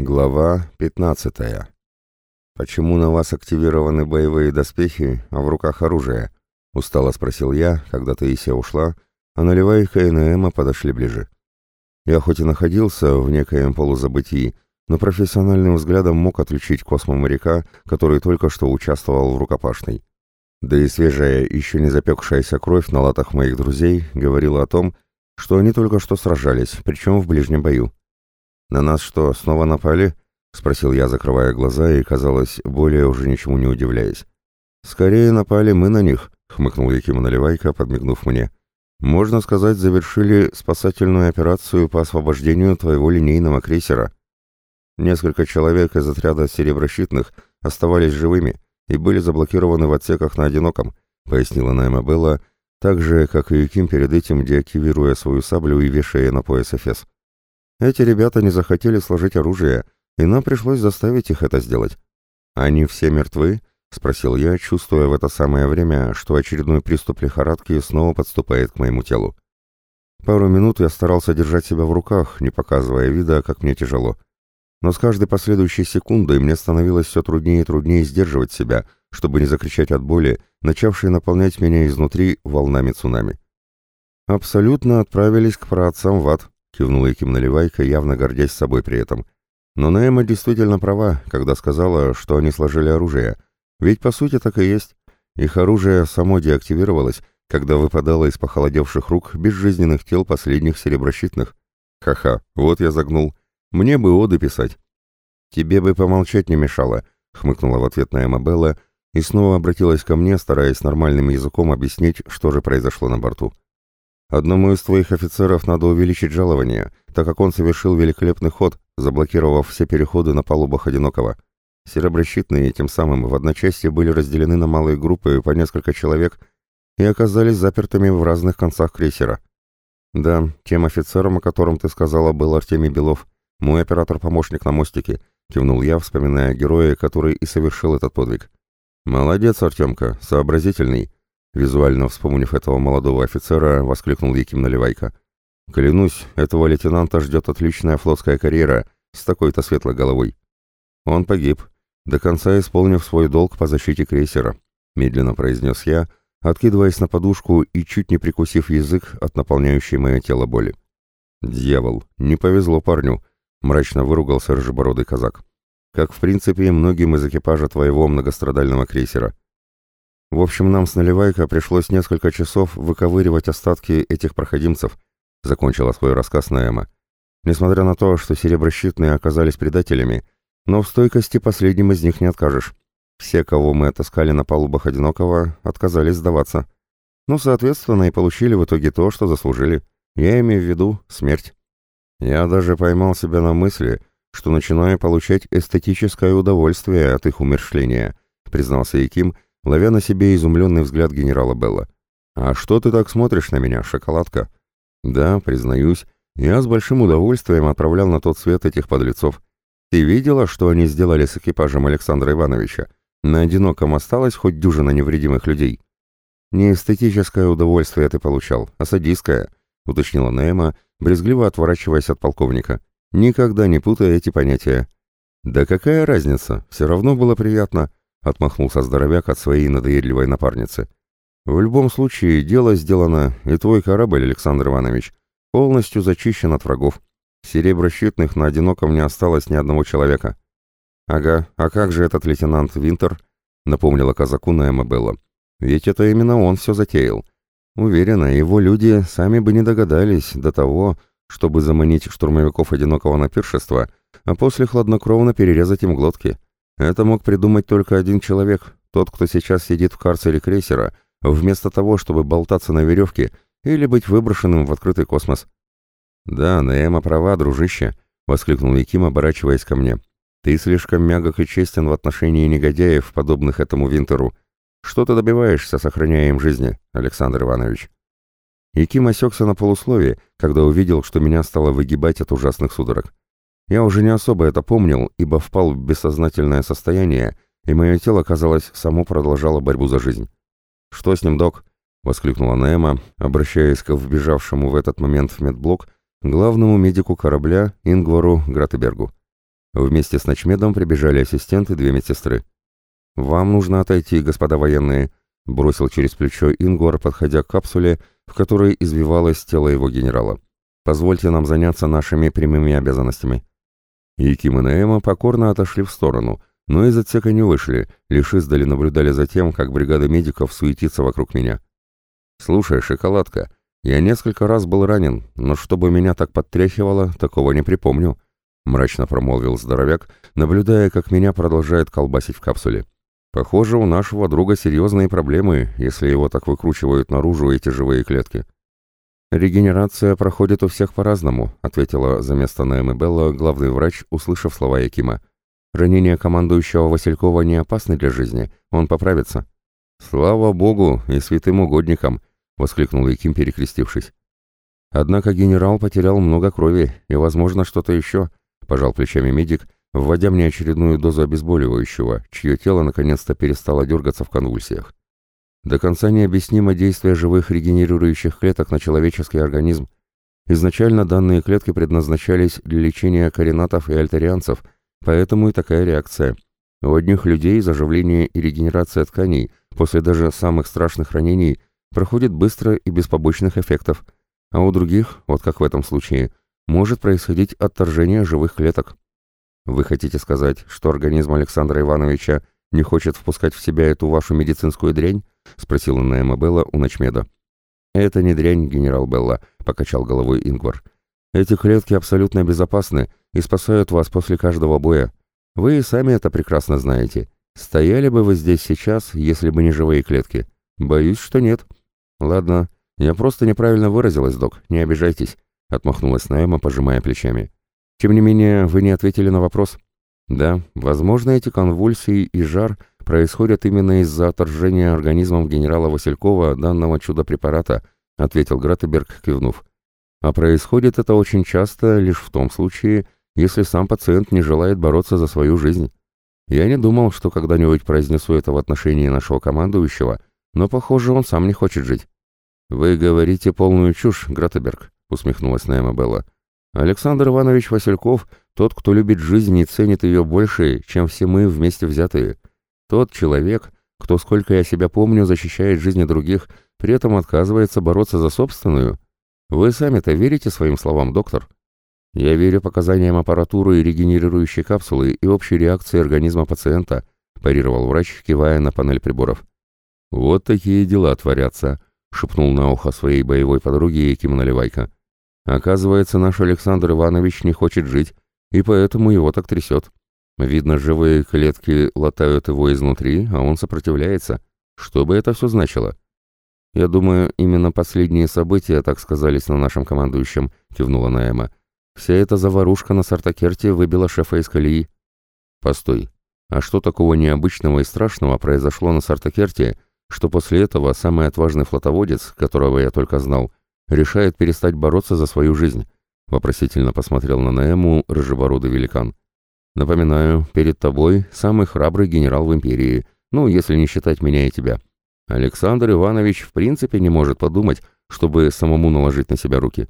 Глава 15. «Почему на вас активированы боевые доспехи, а в руках оружие?» — устало спросил я, когда Таисия ушла, а Наливайка и Наэма подошли ближе. Я хоть и находился в некоем полузабытии, но профессиональным взглядом мог отличить космоморяка, который только что участвовал в рукопашной. Да и свежая, еще не запекшаяся кровь на латах моих друзей говорила о том, что они только что сражались, причем в ближнем бою. «На нас что, снова напали?» — спросил я, закрывая глаза и, казалось, более уже ничему не удивляясь. «Скорее напали мы на них», — хмыкнул Яким Наливайко, подмигнув мне. «Можно сказать, завершили спасательную операцию по освобождению твоего линейного крейсера. Несколько человек из отряда сереброщитных оставались живыми и были заблокированы в отсеках на одиноком», — пояснила Найма Белла, так же, как и Яким перед этим деактивируя свою саблю и вешая на пояс Эфес. Эти ребята не захотели сложить оружие, и нам пришлось заставить их это сделать. «Они все мертвы?» — спросил я, чувствуя в это самое время, что очередной приступ лихорадки снова подступает к моему телу. Пару минут я старался держать себя в руках, не показывая вида, как мне тяжело. Но с каждой последующей секундой мне становилось все труднее и труднее сдерживать себя, чтобы не закричать от боли, начавшей наполнять меня изнутри волнами цунами. Абсолютно отправились к праотцам в ад, кивнул Яким Наливайко, явно гордясь собой при этом. Но Наэма действительно права, когда сказала, что они сложили оружие. Ведь по сути так и есть. Их оружие само деактивировалось, когда выпадало из похолодевших рук безжизненных тел последних сереброщитных. Ха-ха, вот я загнул. Мне бы оды писать. Тебе бы помолчать не мешало, хмыкнула в ответ Наэма Белла и снова обратилась ко мне, стараясь нормальным языком объяснить, что же произошло на борту. Одному из твоих офицеров надо увеличить жалование, так как он совершил великолепный ход, заблокировав все переходы на палубах одинокого. Сереброщитные тем самым в одночасье были разделены на малые группы по несколько человек и оказались запертыми в разных концах крейсера. Да, тем офицером, о котором ты сказала, был Артемий Белов, мой оператор-помощник на мостике, кивнул я, вспоминая героя, который и совершил этот подвиг. Молодец, Артемка, сообразительный. Визуально вспомнив этого молодого офицера, воскликнул Яким Наливайко. «Клянусь, этого лейтенанта ждет отличная флотская карьера с такой-то светлой головой. Он погиб, до конца исполнив свой долг по защите крейсера», медленно произнес я, откидываясь на подушку и чуть не прикусив язык от наполняющей мое тело боли. «Дьявол, не повезло парню», — мрачно выругался рыжебородый казак. «Как, в принципе, многим из экипажа твоего многострадального крейсера. В общем, нам с Наливайко пришлось несколько часов выковыривать остатки этих проходимцев, закончила свой рассказ Наэма. Несмотря на то, что сереброщитные оказались предателями, но в стойкости последним из них не откажешь. Все, кого мы отыскали на палубах Одинокого, отказались сдаваться. Ну, соответственно, и получили в итоге то, что заслужили. Я имею в виду смерть. Я даже поймал себя на мысли, что начинаю получать эстетическое удовольствие от их умершления, признался Яким, — ловя на себе изумленный взгляд генерала Белла. «А что ты так смотришь на меня, шоколадка?» «Да, признаюсь, я с большим удовольствием отправлял на тот свет этих подлецов. Ты видела, что они сделали с экипажем Александра Ивановича? На одиноком осталось хоть дюжина невредимых людей?» «Не эстетическое удовольствие ты получал, а садистское», — уточнила Наэма, брезгливо отворачиваясь от полковника. «Никогда не путай эти понятия». «Да какая разница? Все равно было приятно. — отмахнулся здоровяк от своей надоедливой напарницы. «В любом случае, дело сделано, и твой корабль, Александр Иванович, полностью зачищен от врагов. Сереброщитных на одиноком не осталось ни одного человека». «Ага, а как же этот лейтенант Винтер?» — напомнила казаку Наэма Белла. «Ведь это именно он все затеял. Уверена, его люди сами бы не догадались до того, чтобы заманить штурмовиков одинокого на пиршество, а после хладнокровно перерезать им глотки». Это мог придумать только один человек, тот, кто сейчас сидит в карцере крейсера, вместо того, чтобы болтаться на веревке или быть выброшенным в открытый космос. «Да, Наэма права, дружище», — воскликнул Яким, оборачиваясь ко мне. «Ты слишком мягок и честен в отношении негодяев, подобных этому Винтеру. Что ты добиваешься, сохраняя им жизни, Александр Иванович?» Яким осекся на полусловие, когда увидел, что меня стало выгибать от ужасных судорог. Я уже не особо это помнил, ибо впал в бессознательное состояние, и мое тело, казалось, само продолжало борьбу за жизнь. «Что с ним, док?» — воскликнула Наэма, обращаясь к вбежавшему в этот момент в медблок главному медику корабля Ингвару Гратебергу. Вместе с ночмедом прибежали ассистенты и две медсестры. «Вам нужно отойти, господа военные», — бросил через плечо Ингвар, подходя к капсуле, в которой извивалось тело его генерала. «Позвольте нам заняться нашими прямыми обязанностями». Яким и Наэма покорно отошли в сторону, но из отсека не вышли, лишь издали наблюдали за тем, как бригада медиков суетится вокруг меня. «Слушай, шоколадка, я несколько раз был ранен, но чтобы меня так подтряхивало, такого не припомню», — мрачно промолвил здоровяк, наблюдая, как меня продолжает колбасить в капсуле. «Похоже, у нашего друга серьезные проблемы, если его так выкручивают наружу эти живые клетки». «Регенерация проходит у всех по-разному», — ответила за место Наэмы Белла главный врач, услышав слова Якима. «Ранения командующего Василькова не опасны для жизни, он поправится». «Слава Богу и святым угодникам!» — воскликнул Яким, перекрестившись. «Однако генерал потерял много крови и, возможно, что-то еще», — пожал плечами медик, вводя мне очередную дозу обезболивающего, чье тело наконец-то перестало дергаться в конвульсиях. До конца необъяснимо действие живых регенерирующих клеток на человеческий организм. Изначально данные клетки предназначались для лечения коренатов и альтерианцев, поэтому и такая реакция. У одних людей заживление и регенерация тканей после даже самых страшных ранений проходит быстро и без побочных эффектов, а у других, вот как в этом случае, может происходить отторжение живых клеток. Вы хотите сказать, что организм Александра Ивановича не хочет впускать в себя эту вашу медицинскую дрянь?» — спросила Наэма Белла у Ночмеда. «Это не дрянь, генерал Белла», — покачал головой Ингвар. «Эти клетки абсолютно безопасны и спасают вас после каждого боя. Вы и сами это прекрасно знаете. Стояли бы вы здесь сейчас, если бы не живые клетки? Боюсь, что нет». «Ладно, я просто неправильно выразилась, док, не обижайтесь», — отмахнулась Наэма, пожимая плечами. «Тем не менее, вы не ответили на вопрос». Да, возможно, эти конвульсии и жар происходят именно из-за отторжения организмом генерала Василькова данного чудо-препарата, ответил Гратеберг, кивнув. А происходит это очень часто лишь в том случае, если сам пациент не желает бороться за свою жизнь. Я не думал, что когда-нибудь произнесу это в отношении нашего командующего, но, похоже, он сам не хочет жить. «Вы говорите полную чушь, Гратеберг», — усмехнулась Наэма Белла. «Александр Иванович Васильков тот, кто любит жизнь и ценит ее больше, чем все мы вместе взятые. Тот человек, кто, сколько я себя помню, защищает жизни других, при этом отказывается бороться за собственную. Вы сами-то верите своим словам, доктор? Я верю показаниям аппаратуры и регенерирующей капсулы и общей реакции организма пациента, парировал врач, кивая на панель приборов. Вот такие дела творятся, шепнул на ухо своей боевой подруге Яким Наливайко. Оказывается, наш Александр Иванович не хочет жить, и поэтому его так трясет. Видно, живые клетки латают его изнутри, а он сопротивляется. Что бы это все значило? Я думаю, именно последние события так сказались на нашем командующем, кивнула Наэма. Вся эта заварушка на Сартакерте выбила шефа из колеи. Постой, а что такого необычного и страшного произошло на Сартакерте, что после этого самый отважный флотоводец, которого я только знал, решает перестать бороться за свою жизнь? Вопросительно посмотрел на Наэму рыжебородый великан. Напоминаю, перед тобой самый храбрый генерал в империи, ну, если не считать меня и тебя. Александр Иванович в принципе не может подумать, чтобы самому наложить на себя руки.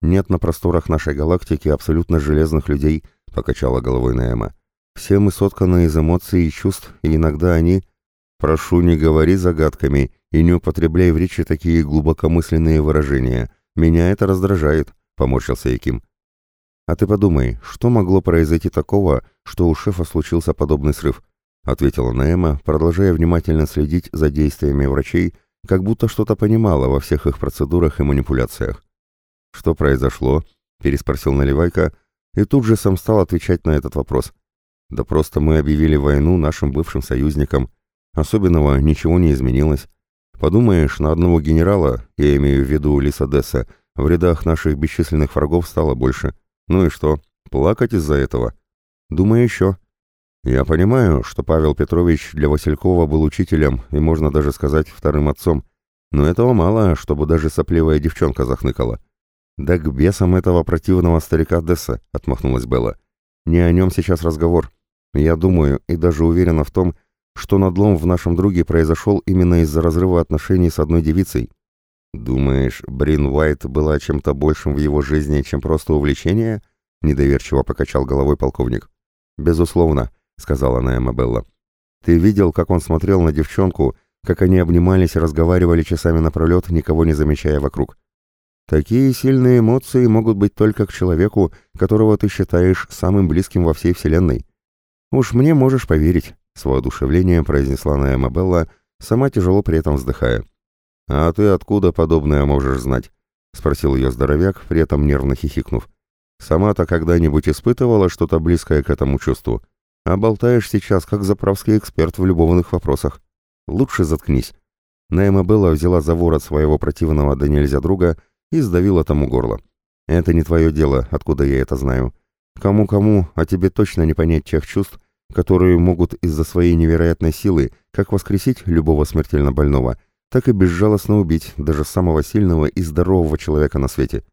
Нет на просторах нашей галактики абсолютно железных людей, покачала головой Наэма. Все мы сотканы из эмоций и чувств, и иногда они... Прошу, не говори загадками и не употребляй в речи такие глубокомысленные выражения. Меня это раздражает. — поморщился Яким. «А ты подумай, что могло произойти такого, что у шефа случился подобный срыв?» — ответила Наэма, продолжая внимательно следить за действиями врачей, как будто что-то понимала во всех их процедурах и манипуляциях. «Что произошло?» — переспросил Наливайка, и тут же сам стал отвечать на этот вопрос. «Да просто мы объявили войну нашим бывшим союзникам. Особенного ничего не изменилось. Подумаешь, на одного генерала, я имею в виду Лиса Десса, в рядах наших бесчисленных врагов стало больше. Ну и что, плакать из-за этого? Думаю, еще. Я понимаю, что Павел Петрович для Василькова был учителем и, можно даже сказать, вторым отцом. Но этого мало, чтобы даже сопливая девчонка захныкала. «Да к бесам этого противного старика Десса», — отмахнулась Белла. «Не о нем сейчас разговор. Я думаю и даже уверена в том, что надлом в нашем друге произошел именно из-за разрыва отношений с одной девицей. «Думаешь, Брин Уайт была чем-то большим в его жизни, чем просто увлечение?» недоверчиво покачал головой полковник. «Безусловно», — сказала она Эммабелла. «Ты видел, как он смотрел на девчонку, как они обнимались и разговаривали часами напролет, никого не замечая вокруг. Такие сильные эмоции могут быть только к человеку, которого ты считаешь самым близким во всей Вселенной. Уж мне можешь поверить, с воодушевлением произнесла Наэма Белла, сама тяжело при этом вздыхая. «А ты откуда подобное можешь знать?» — спросил ее здоровяк, при этом нервно хихикнув. «Сама-то когда-нибудь испытывала что-то близкое к этому чувству? А болтаешь сейчас, как заправский эксперт в любовных вопросах. Лучше заткнись». Наэма Белла взяла за ворот своего противного да нельзя друга и сдавила тому горло. «Это не твое дело, откуда я это знаю. Кому-кому, а тебе точно не понять тех чувств, которые могут из-за своей невероятной силы как воскресить любого смертельно больного, так и безжалостно убить даже самого сильного и здорового человека на свете.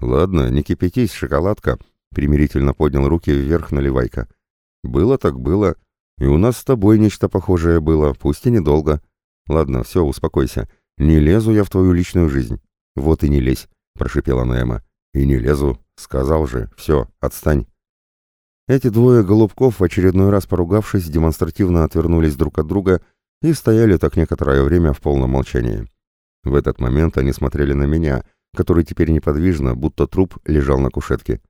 «Ладно, не кипятись, шоколадка», — примирительно поднял руки вверх наливайка. «Было так было, и у нас с тобой нечто похожее было, пусть и недолго. Ладно, все, успокойся, не лезу я в твою личную жизнь». «Вот и не лезь», — прошипела Наэма. «И не лезу, сказал же, все, отстань». Эти двое голубков, в очередной раз поругавшись, демонстративно отвернулись друг от друга и стояли так некоторое время в полном молчании. В этот момент они смотрели на меня, который теперь неподвижно, будто труп, лежал на кушетке.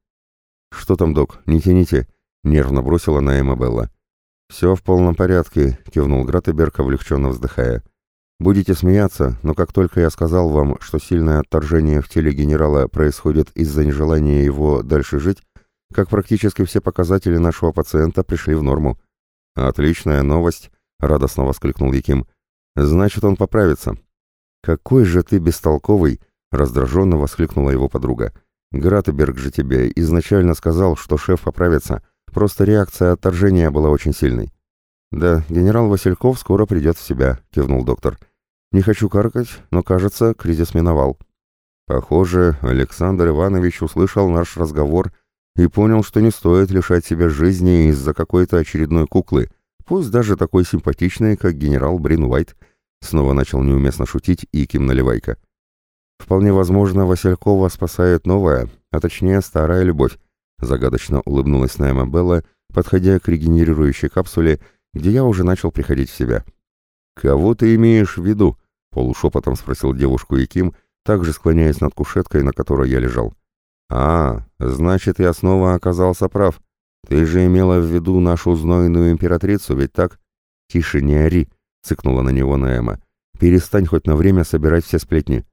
«Что там, док, не тяните?» — нервно бросила на Эмма Белла. «Все в полном порядке», — кивнул Гратеберг, облегченно вздыхая. «Будете смеяться, но как только я сказал вам, что сильное отторжение в теле генерала происходит из-за нежелания его дальше жить, как практически все показатели нашего пациента пришли в норму. «Отличная новость», — радостно воскликнул Яким. «Значит, он поправится». «Какой же ты бестолковый!» — раздраженно воскликнула его подруга. «Гратеберг же тебе изначально сказал, что шеф поправится. Просто реакция отторжения была очень сильной». «Да, генерал Васильков скоро придет в себя», — кивнул доктор. «Не хочу каркать, но, кажется, кризис миновал». Похоже, Александр Иванович услышал наш разговор и понял, что не стоит лишать себя жизни из-за какой-то очередной куклы, пусть даже такой симпатичной, как генерал Брин Уайт, снова начал неуместно шутить и Ким Наливайка. Вполне возможно, Василькова спасает новая, а точнее старая любовь, загадочно улыбнулась Найма Белла, подходя к регенерирующей капсуле, где я уже начал приходить в себя. «Кого ты имеешь в виду?» — полушепотом спросил девушку Яким, также склоняясь над кушеткой, на которой я лежал. «А, значит, я снова оказался прав. Ты же имела в виду нашу знойную императрицу, ведь так?» «Тише, не ори», — цыкнула на него Наэма. «Перестань хоть на время собирать все сплетни».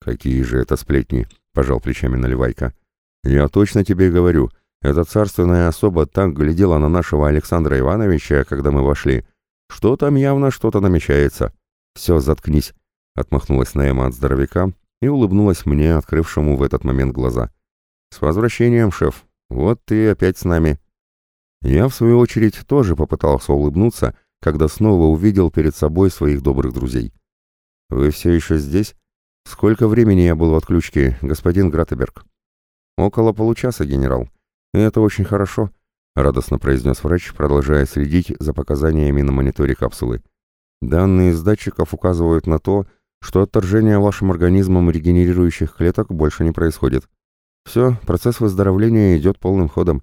«Какие же это сплетни?» — пожал плечами Наливайка. «Я точно тебе говорю, эта царственная особа так глядела на нашего Александра Ивановича, когда мы вошли, что там явно что-то намечается». «Все, заткнись», — отмахнулась Наэма от здоровяка и улыбнулась мне, открывшему в этот момент глаза. «С возвращением, шеф. Вот ты опять с нами». Я, в свою очередь, тоже попытался улыбнуться, когда снова увидел перед собой своих добрых друзей. «Вы все еще здесь? Сколько времени я был в отключке, господин Гратеберг?» «Около получаса, генерал. Это очень хорошо», — радостно произнес врач, продолжая следить за показаниями на мониторе капсулы. «Данные из датчиков указывают на то, что отторжение вашим организмом регенерирующих клеток больше не происходит. Все, процесс выздоровления идет полным ходом,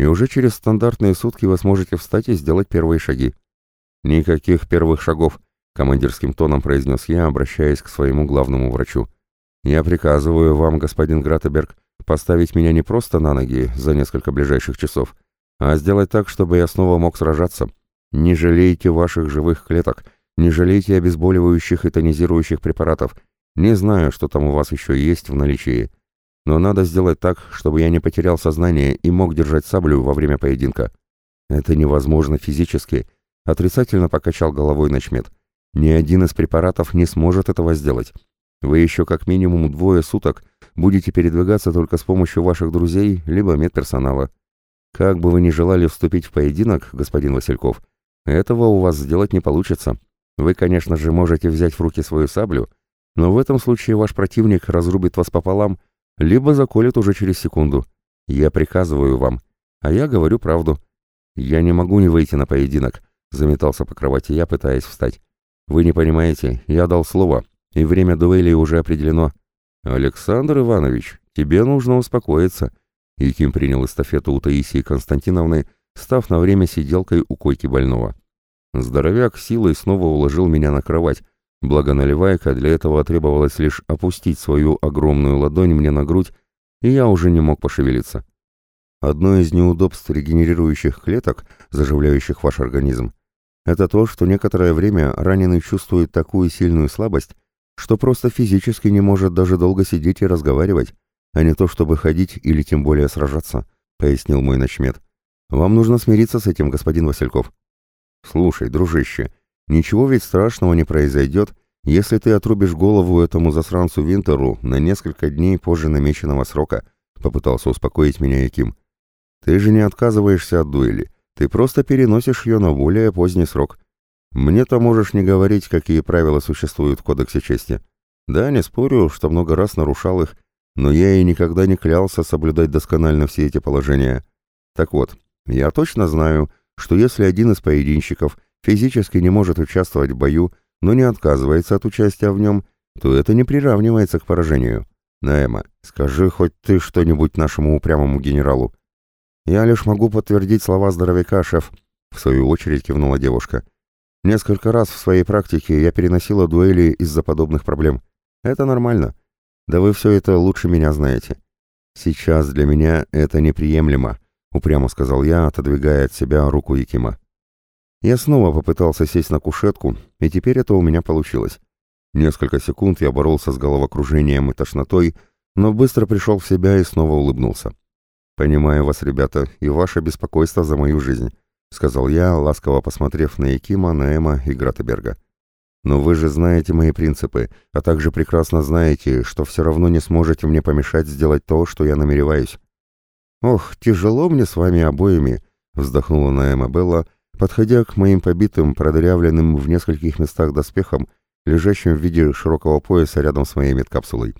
и уже через стандартные сутки вы сможете встать и сделать первые шаги. Никаких первых шагов, командирским тоном произнес я, обращаясь к своему главному врачу. Я приказываю вам, господин Гратеберг, поставить меня не просто на ноги за несколько ближайших часов, а сделать так, чтобы я снова мог сражаться. Не жалейте ваших живых клеток, не жалейте обезболивающих и тонизирующих препаратов. Не знаю, что там у вас еще есть в наличии. Но надо сделать так, чтобы я не потерял сознание и мог держать саблю во время поединка. Это невозможно физически, отрицательно покачал головой Ночмед. Ни один из препаратов не сможет этого сделать. Вы еще как минимум двое суток будете передвигаться только с помощью ваших друзей либо медперсонала. Как бы вы ни желали вступить в поединок, господин Васильков, этого у вас сделать не получится. Вы, конечно же, можете взять в руки свою саблю, но в этом случае ваш противник разрубит вас пополам либо заколет уже через секунду. Я приказываю вам, а я говорю правду. Я не могу не выйти на поединок, заметался по кровати я, пытаясь встать. Вы не понимаете, я дал слово, и время дуэли уже определено. Александр Иванович, тебе нужно успокоиться. Яким принял эстафету у Таисии Константиновны, став на время сиделкой у койки больного. Здоровяк силой снова уложил меня на кровать, благо наливайка для этого требовалось лишь опустить свою огромную ладонь мне на грудь, и я уже не мог пошевелиться. Одно из неудобств регенерирующих клеток, заживляющих ваш организм, это то, что некоторое время раненый чувствует такую сильную слабость, что просто физически не может даже долго сидеть и разговаривать, а не то, чтобы ходить или тем более сражаться», — пояснил мой начмет. «Вам нужно смириться с этим, господин Васильков». «Слушай, дружище, ничего ведь страшного не произойдет, если ты отрубишь голову этому засранцу Винтеру на несколько дней позже намеченного срока», — попытался успокоить меня Яким. «Ты же не отказываешься от дуэли, ты просто переносишь ее на более поздний срок. Мне-то можешь не говорить, какие правила существуют в Кодексе чести. Да, не спорю, что много раз нарушал их, но я и никогда не клялся соблюдать досконально все эти положения. Так вот, я точно знаю, что если один из поединщиков физически не может участвовать в бою, но не отказывается от участия в нем, то это не приравнивается к поражению. Наэма, скажи хоть ты что-нибудь нашему упрямому генералу. Я лишь могу подтвердить слова здоровяка, шеф, в свою очередь кивнула девушка. Несколько раз в своей практике я переносила дуэли из-за подобных проблем. Это нормально. Да вы все это лучше меня знаете. Сейчас для меня это неприемлемо, упрямо сказал я, отодвигая от себя руку Якима. Я снова попытался сесть на кушетку, и теперь это у меня получилось. Несколько секунд я боролся с головокружением и тошнотой, но быстро пришел в себя и снова улыбнулся. «Понимаю вас, ребята, и ваше беспокойство за мою жизнь», — сказал я, ласково посмотрев на Якима, Наэма и Гратеберга. Но вы же знаете мои принципы, а также прекрасно знаете, что все равно не сможете мне помешать сделать то, что я намереваюсь. Ох, тяжело мне с вами обоими, вздохнула Наэма Белла, подходя к моим побитым, продырявленным в нескольких местах доспехам, лежащим в виде широкого пояса рядом с моей медкапсулой.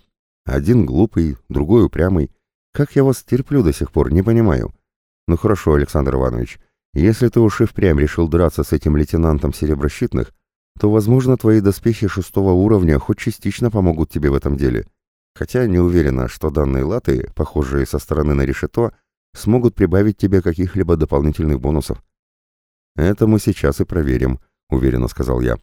Один глупый, другой упрямый. Как я вас терплю до сих пор, не понимаю. Ну хорошо, Александр Иванович, если ты уж и впрямь решил драться с этим лейтенантом сереброщитных, то, возможно, твои доспехи шестого уровня хоть частично помогут тебе в этом деле. Хотя не уверена, что данные латы, похожие со стороны на решето, смогут прибавить тебе каких-либо дополнительных бонусов. «Это мы сейчас и проверим», — уверенно сказал я.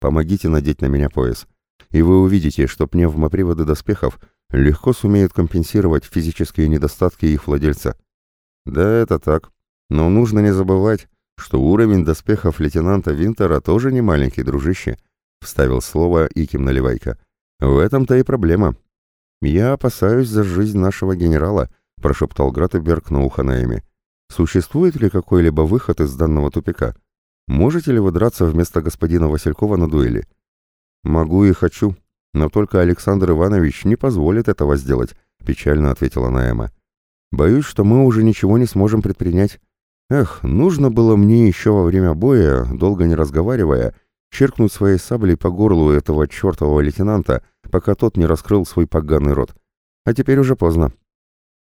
«Помогите надеть на меня пояс, и вы увидите, что пневмоприводы доспехов легко сумеют компенсировать физические недостатки их владельца». «Да, это так. Но нужно не забывать, что уровень доспехов лейтенанта Винтера тоже не маленький, дружище, вставил слово Иким Наливайка. В этом-то и проблема. Я опасаюсь за жизнь нашего генерала, прошептал Гратеберг на ухо Наэме. Существует ли какой-либо выход из данного тупика? Можете ли вы драться вместо господина Василькова на дуэли? Могу и хочу, но только Александр Иванович не позволит этого сделать, печально ответила Наэма. Боюсь, что мы уже ничего не сможем предпринять. Эх, нужно было мне еще во время боя, долго не разговаривая, черкнуть своей саблей по горлу этого чертового лейтенанта, пока тот не раскрыл свой поганый рот. А теперь уже поздно.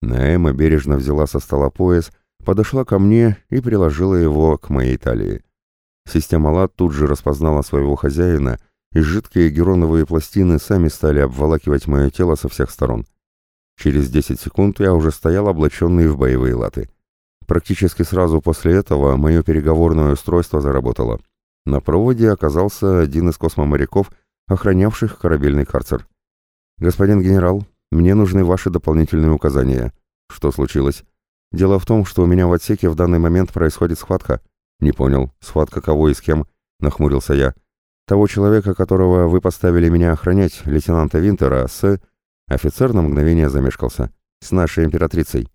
Наэма бережно взяла со стола пояс, подошла ко мне и приложила его к моей талии. Система ЛАД тут же распознала своего хозяина, и жидкие героновые пластины сами стали обволакивать мое тело со всех сторон. Через 10 секунд я уже стоял облаченный в боевые латы. Практически сразу после этого мое переговорное устройство заработало. На проводе оказался один из космоморяков, охранявших корабельный карцер. «Господин генерал, мне нужны ваши дополнительные указания». «Что случилось?» «Дело в том, что у меня в отсеке в данный момент происходит схватка». «Не понял. Схватка кого и с кем?» — нахмурился я. «Того человека, которого вы поставили меня охранять, лейтенанта Винтера, с...» Офицер на мгновение замешкался. «С нашей императрицей».